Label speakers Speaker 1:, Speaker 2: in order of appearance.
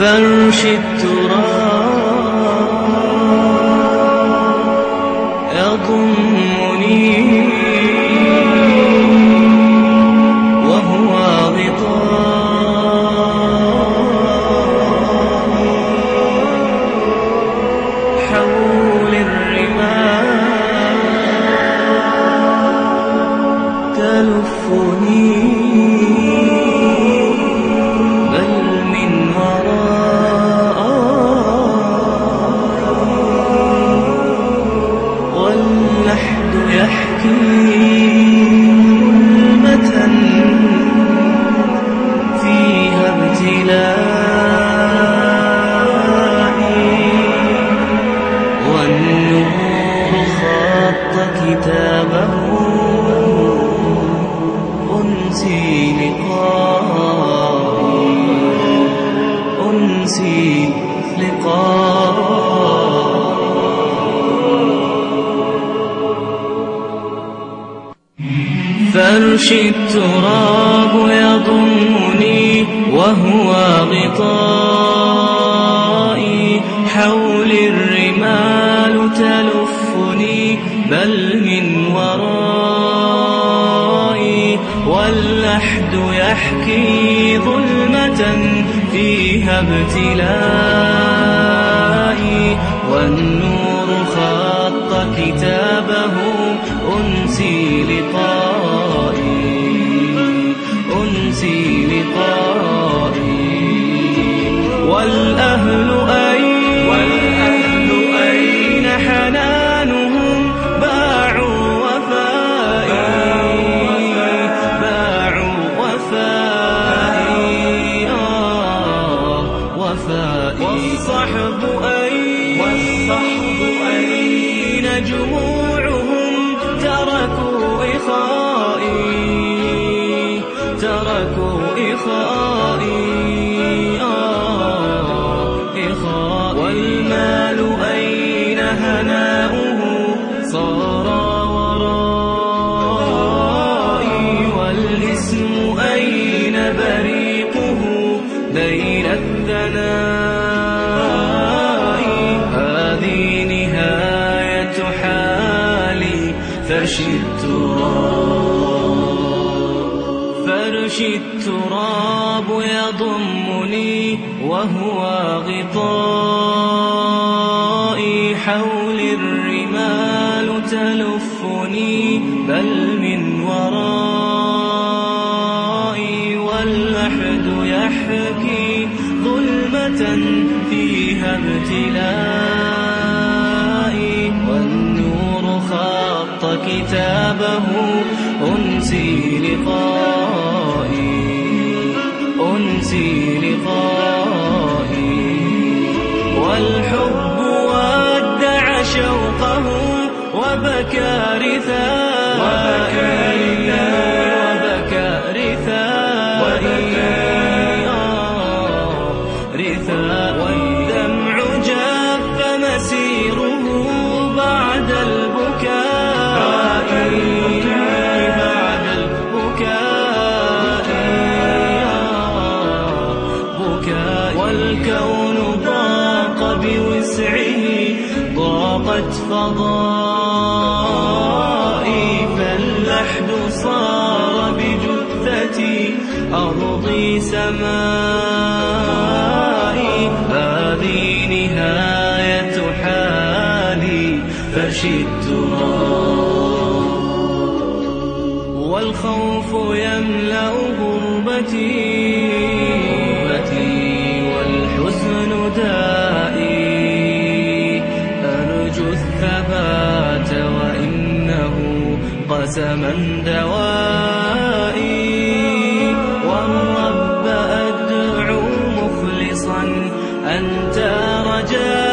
Speaker 1: فرش التراب يضمني لقائي أنسي لقائي. فرش التراب يضمني وهو غطائي حول الرمال تلفني بل من واللحد يحكي ظلمة فيها ابتلائي والنور خط كتابه تركوا إخائي إخائي. والمال أين هناؤه؟ صار ورائي. والإسم أين بريقه؟ بين الثناء هذه نهاية حالي فرش فرش التراب يضمني وهو غطائي. حول الرمال تلفني بل من ورائي واللحد يحكي ظلمة فيها ابتلائي. والنور خط كتابه أنسي لقائي. شوقه وبكى رثائي وبكى آه، رثاء والدمع جاف مسيره بعد البكاء. بعد البكاء بكاء والكون ضاقت فضائي فاللحد صار بجثتي. أرضي سمائي هذه نهاية حالي. التراب والخوف يملأ غربتي. قسما دوائي. والرب أدعو مخلصا أنت رجائي.